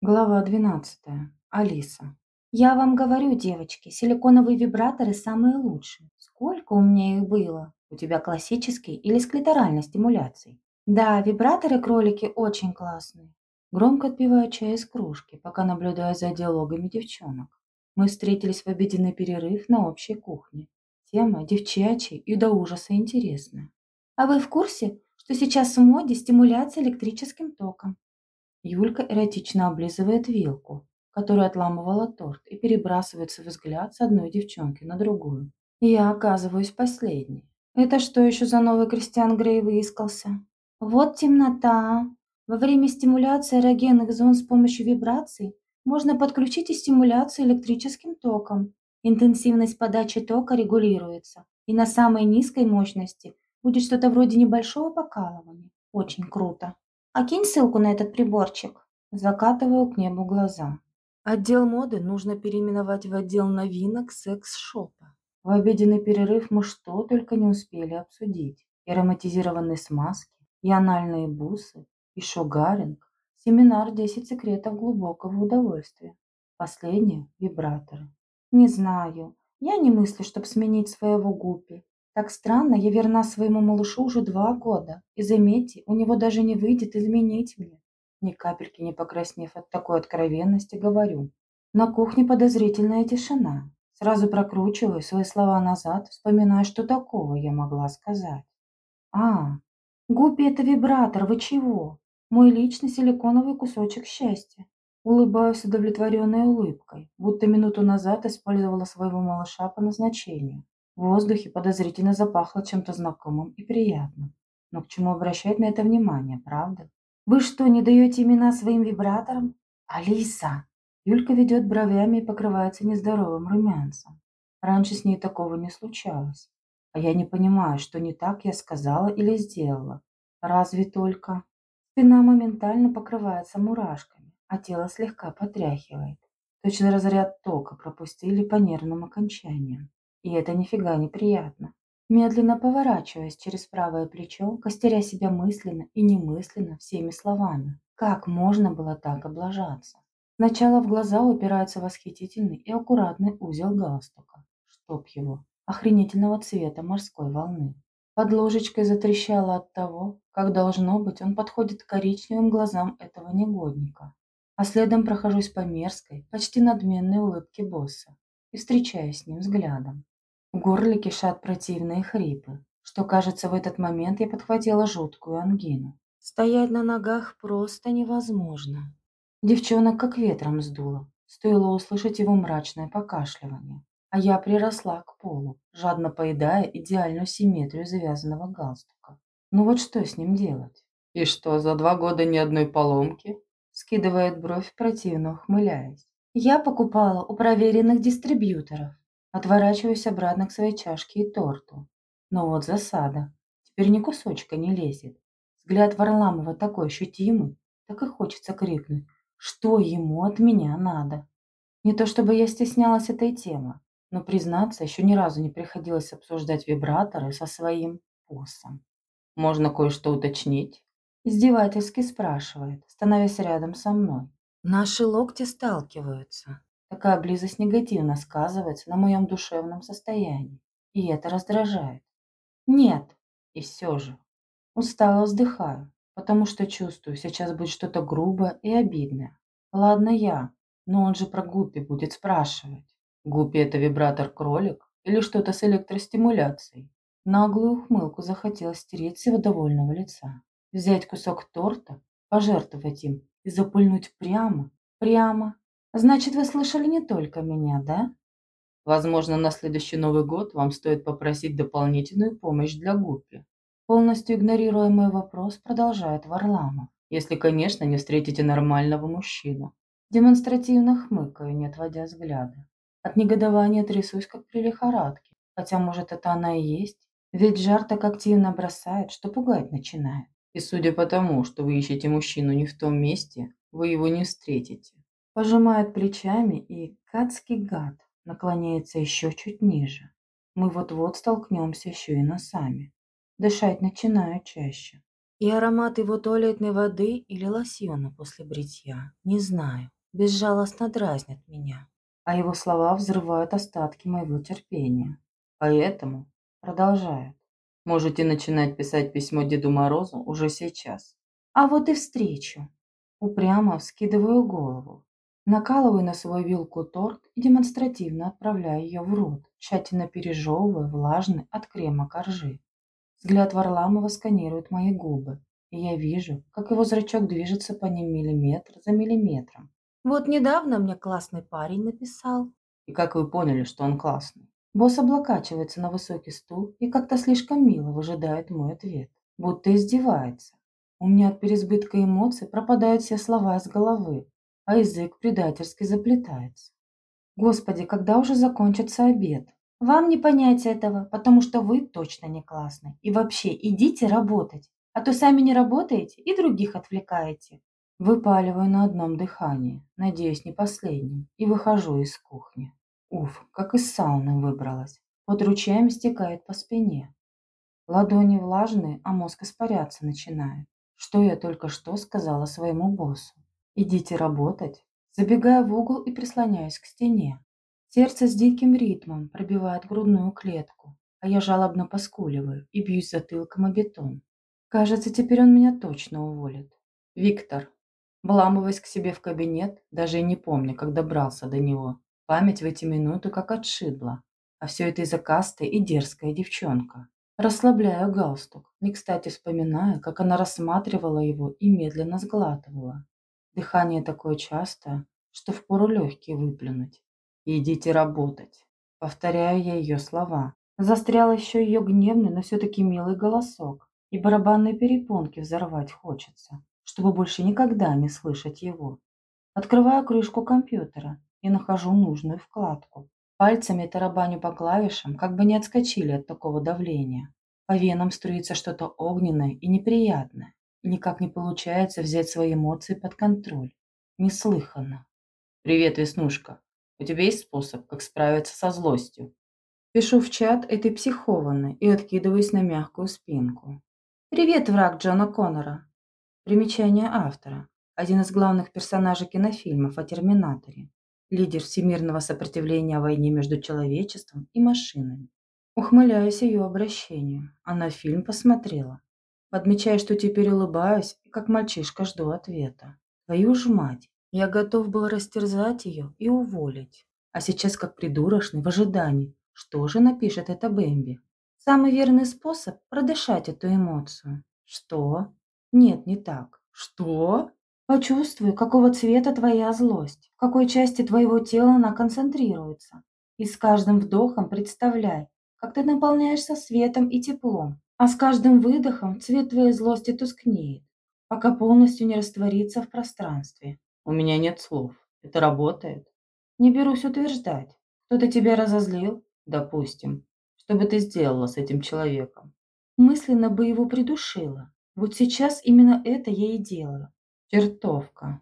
Глава 12. Алиса. Я вам говорю, девочки, силиконовые вибраторы самые лучшие. Сколько у меня их было? У тебя классический или с клиторальной стимуляцией? Да, вибраторы-кролики очень классные. Громко отпиваю чай из кружки, пока наблюдаю за диалогами девчонок. Мы встретились в обеденный перерыв на общей кухне. Тема девчачья и до ужаса интересная. А вы в курсе, что сейчас в моде стимуляция электрическим током? Юлька эротично облизывает вилку, которая отламывала торт, и перебрасывается взгляд с одной девчонки на другую. Я оказываюсь последней. Это что еще за новый Кристиан Грей выискался? Вот темнота. Во время стимуляции эрогенных зон с помощью вибраций можно подключить и стимуляцию электрическим током. Интенсивность подачи тока регулируется, и на самой низкой мощности будет что-то вроде небольшого покалывания. Очень круто. А кинь ссылку на этот приборчик. Закатываю к небу глаза. Отдел моды нужно переименовать в отдел новинок секс-шопа. В обеденный перерыв мы что только не успели обсудить. И ароматизированные смазки, и анальные бусы, и шугаринг, семинар «10 секретов глубокого удовольствия». Последнее – вибраторы. Не знаю. Я не мыслю, чтобы сменить своего гуппи. Так странно, я верна своему малышу уже два года. И заметьте, у него даже не выйдет изменить мне. Ни капельки не покраснев от такой откровенности, говорю. На кухне подозрительная тишина. Сразу прокручиваю свои слова назад, вспоминая, что такого я могла сказать. А, Гуппи – это вибратор, вы чего? Мой личный силиконовый кусочек счастья. Улыбаюсь удовлетворенной улыбкой, будто минуту назад использовала своего малыша по назначению. В воздухе подозрительно запахло чем-то знакомым и приятным. Но к чему обращать на это внимание, правда? Вы что, не даете имена своим вибраторам? Алиса! Юлька ведет бровями и покрывается нездоровым румянцем. Раньше с ней такого не случалось. А я не понимаю, что не так я сказала или сделала. Разве только... Спина моментально покрывается мурашками, а тело слегка потряхивает. Точно разряд тока пропустили по нервным окончаниям. И это нифига не приятно. Медленно поворачиваясь через правое плечо, костеря себя мысленно и немысленно всеми словами. Как можно было так облажаться? Сначала в глаза упирается восхитительный и аккуратный узел галстука. Чтоб его. Охренительного цвета морской волны. Под ложечкой затрещало от того, как должно быть, он подходит к коричневым глазам этого негодника. А следом прохожусь по мерзкой, почти надменной улыбке босса и встречаюсь с ним взглядом. В горле кишат противные хрипы, что, кажется, в этот момент я подхватила жуткую ангину. Стоять на ногах просто невозможно. Девчонок как ветром сдуло, стоило услышать его мрачное покашливание. А я приросла к полу, жадно поедая идеальную симметрию завязанного галстука. Ну вот что с ним делать? И что, за два года ни одной поломки? Скидывает бровь, противно ухмыляясь. Я покупала у проверенных дистрибьюторов. Отворачиваюсь обратно к своей чашке и торту. Но вот засада. Теперь ни кусочка не лезет. Взгляд Варламова такой ощутимый, так и хочется крикнуть, что ему от меня надо. Не то чтобы я стеснялась этой темы, но, признаться, еще ни разу не приходилось обсуждать вибраторы со своим боссом. «Можно кое-что уточнить?» Издевательски спрашивает, становясь рядом со мной. Наши локти сталкиваются. Такая близость негативно сказывается на моем душевном состоянии, и это раздражает. Нет, и все же. Устало вздыхаю, потому что чувствую, сейчас будет что-то грубое и обидное. Ладно я, но он же про Гуппи будет спрашивать. Гуппи – это вибратор-кролик или что-то с электростимуляцией? Наглую ухмылку захотелось стереть с его довольного лица. Взять кусок торта, пожертвовать им и запульнуть прямо, прямо Значит, вы слышали не только меня, да? Возможно, на следующий Новый год вам стоит попросить дополнительную помощь для Гуппи. Полностью игнорируя мой вопрос, продолжает Варламов. Если, конечно, не встретите нормального мужчину. Демонстративно хмыкаю, не отводя взгляда. От негодования трясусь, как при лихорадке. Хотя, может, это она и есть. Ведь жар так активно бросает, что пугать начинает. И судя по тому, что вы ищете мужчину не в том месте, вы его не встретите. Пожимает плечами и, кадский гад, наклоняется еще чуть ниже. Мы вот-вот столкнемся еще и носами. Дышать начинаю чаще. И аромат его туалетной воды или лосьона после бритья, не знаю, безжалостно дразнят меня. А его слова взрывают остатки моего терпения. Поэтому продолжает. Можете начинать писать письмо Деду Морозу уже сейчас. А вот и встречу. Упрямо вскидываю голову. Накалываю на свою вилку торт и демонстративно отправляю ее в рот, тщательно пережевывая влажный от крема коржи. Взгляд Варламова сканирует мои губы, и я вижу, как его зрачок движется по ним миллиметр за миллиметром. Вот недавно мне классный парень написал. И как вы поняли, что он классный? Босс облокачивается на высокий стул и как-то слишком мило выжидает мой ответ, будто издевается. У меня от переизбытка эмоций пропадают все слова из головы, а язык предательски заплетается. Господи, когда уже закончится обед? Вам не понять этого, потому что вы точно не классный. И вообще, идите работать, а то сами не работаете и других отвлекаете. Выпаливаю на одном дыхании, надеюсь, не последнем, и выхожу из кухни. Уф, как из сауны выбралась. Под ручьями стекает по спине. Ладони влажные, а мозг испаряться начинает. Что я только что сказала своему боссу. Идите работать. Забегая в угол и прислоняюсь к стене. Сердце с диким ритмом пробивает грудную клетку, а я жалобно поскуливаю и бьюсь затылком о бетон. Кажется, теперь он меня точно уволит. Виктор. Вламываясь к себе в кабинет, даже и не помня, как добрался до него. Память в эти минуты как отшибла. А все это из-за касты и дерзкая девчонка. Расслабляю галстук, не кстати вспоминая, как она рассматривала его и медленно сглатывала. Дыхание такое частое, что впору легкие выплюнуть. «Идите работать», — повторяю я ее слова. Застрял еще ее гневный, но все-таки милый голосок. И барабанные перепонки взорвать хочется, чтобы больше никогда не слышать его. Открываю крышку компьютера и нахожу нужную вкладку. Пальцами тарабаню по клавишам, как бы не отскочили от такого давления. По венам струится что-то огненное и неприятное. Никак не получается взять свои эмоции под контроль. Неслыханно. «Привет, Веснушка. У тебя есть способ, как справиться со злостью?» Пишу в чат этой психованной и откидываюсь на мягкую спинку. «Привет, враг Джона Коннора!» Примечание автора. Один из главных персонажей кинофильмов о Терминаторе. Лидер всемирного сопротивления войне между человечеством и машинами. Ухмыляюсь ее обращению. Она фильм посмотрела. Подмечаю, что теперь улыбаюсь и как мальчишка жду ответа. Твою ж мать, я готов был растерзать ее и уволить. А сейчас как придурочный в ожидании, что же напишет эта Бэмби. Самый верный способ – продышать эту эмоцию. Что? Нет, не так. Что? Почувствуй, какого цвета твоя злость, в какой части твоего тела она концентрируется. И с каждым вдохом представляй, как ты наполняешься светом и теплом, а с каждым выдохом цвет твоей злости тускнеет, пока полностью не растворится в пространстве. У меня нет слов. Это работает? Не берусь утверждать. Кто-то тебя разозлил? Допустим. Что бы ты сделала с этим человеком? Мысленно бы его придушила. Вот сейчас именно это я и делаю. Чертовка.